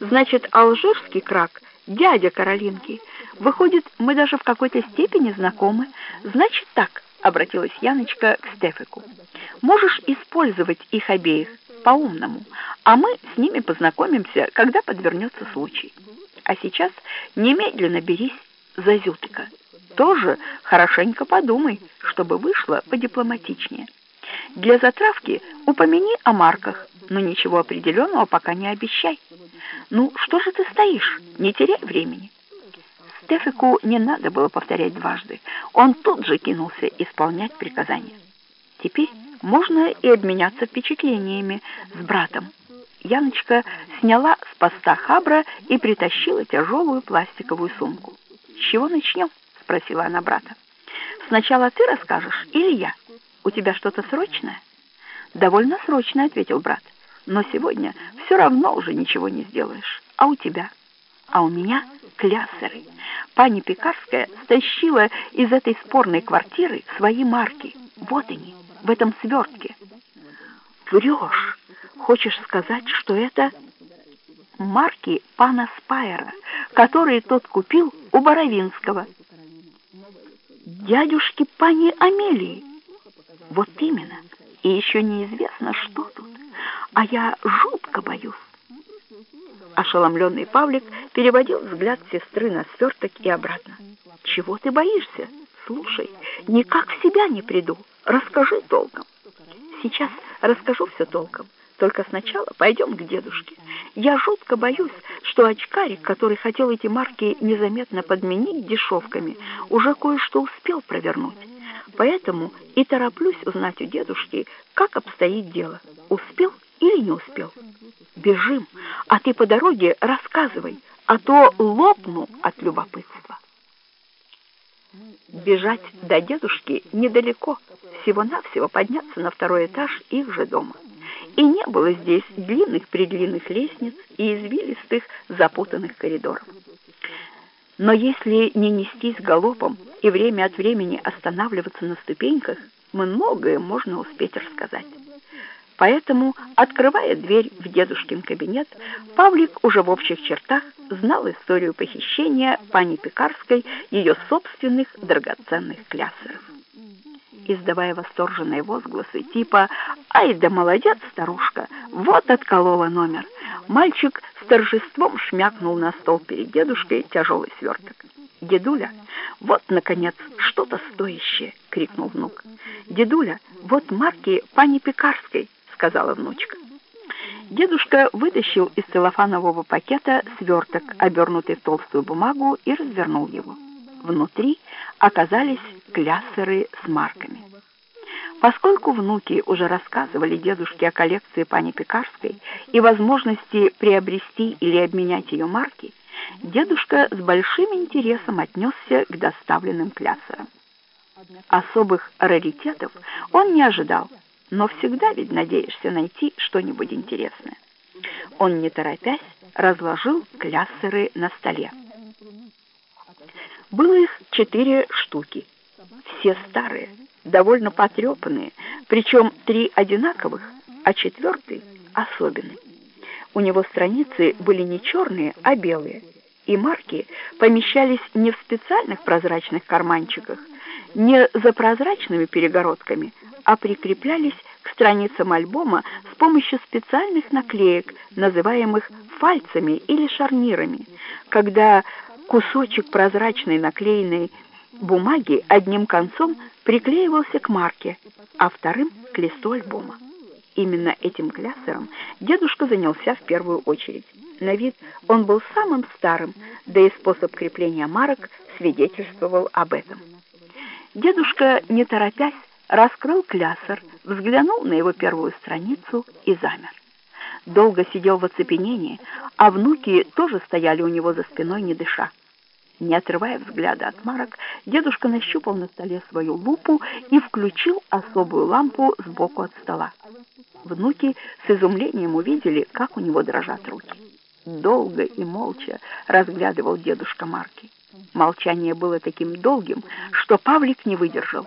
Значит, алжирский крак — дядя Каролинки. Выходит, мы даже в какой-то степени знакомы. Значит так, — обратилась Яночка к Стефику. Можешь использовать их обеих по-умному, а мы с ними познакомимся, когда подвернется случай. А сейчас немедленно берись за Зютыка. Тоже хорошенько подумай, чтобы вышло подипломатичнее. Для затравки упомяни о марках, но ничего определенного пока не обещай. Ну, что же ты стоишь? Не теряй времени. Стефику не надо было повторять дважды. Он тут же кинулся исполнять приказания. Теперь можно и обменяться впечатлениями с братом. Яночка сняла с поста хабра и притащила тяжелую пластиковую сумку. «С чего начнем?» — спросила она брата. «Сначала ты расскажешь или я? У тебя что-то срочное?» «Довольно срочное», — ответил брат. «Но сегодня все равно уже ничего не сделаешь. А у тебя?» «А у меня клясеры. Пани Пекарская стащила из этой спорной квартиры свои марки. Вот они, в этом свертке». «Врешь! Хочешь сказать, что это...» марки пана Спайера, которые тот купил у Боровинского. Дядюшки пани Амелии. Вот именно. И еще неизвестно, что тут. А я жутко боюсь. Ошеломленный Павлик переводил взгляд сестры на сверток и обратно. «Чего ты боишься? Слушай, никак в себя не приду. Расскажи толком». «Сейчас расскажу все толком. Только сначала пойдем к дедушке. Я жутко боюсь, что очкарик, который хотел эти марки незаметно подменить дешевками, уже кое-что успел провернуть. Поэтому и тороплюсь узнать у дедушки, как обстоит дело. Успел или не успел? Бежим, а ты по дороге рассказывай, а то лопну от любопытства. Бежать до дедушки недалеко, всего-навсего подняться на второй этаж их же дома и не было здесь длинных-предлинных лестниц и извилистых запутанных коридоров. Но если не нестись галопом и время от времени останавливаться на ступеньках, многое можно успеть рассказать. Поэтому, открывая дверь в дедушкин кабинет, Павлик уже в общих чертах знал историю похищения пани Пекарской ее собственных драгоценных клясеров издавая восторженные возгласы типа «Ай да молодец, старушка! Вот отколола номер!» Мальчик с торжеством шмякнул на стол перед дедушкой тяжелый сверток. «Дедуля, вот, наконец, что-то стоящее!» — крикнул внук. «Дедуля, вот марки пани Пекарской!» — сказала внучка. Дедушка вытащил из целлофанового пакета сверток, обернутый в толстую бумагу, и развернул его. Внутри оказались кляссеры с марками. Поскольку внуки уже рассказывали дедушке о коллекции пани Пекарской и возможности приобрести или обменять ее марки, дедушка с большим интересом отнесся к доставленным кляссерам. Особых раритетов он не ожидал, но всегда ведь надеешься найти что-нибудь интересное. Он, не торопясь, разложил кляссеры на столе. Было их четыре штуки, все старые, довольно потрепанные, причем три одинаковых, а четвертый особенный. У него страницы были не черные, а белые, и марки помещались не в специальных прозрачных карманчиках, не за прозрачными перегородками, а прикреплялись к страницам альбома с помощью специальных наклеек, называемых фальцами или шарнирами, когда Кусочек прозрачной наклеенной бумаги одним концом приклеивался к марке, а вторым — к листу альбома. Именно этим клясером дедушка занялся в первую очередь. На вид он был самым старым, да и способ крепления марок свидетельствовал об этом. Дедушка, не торопясь, раскрыл клясер, взглянул на его первую страницу и замер долго сидел в оцепенении, а внуки тоже стояли у него за спиной, не дыша. Не отрывая взгляда от марок, дедушка нащупал на столе свою лупу и включил особую лампу сбоку от стола. Внуки с изумлением увидели, как у него дрожат руки. Долго и молча разглядывал дедушка марки. Молчание было таким долгим, что Павлик не выдержал.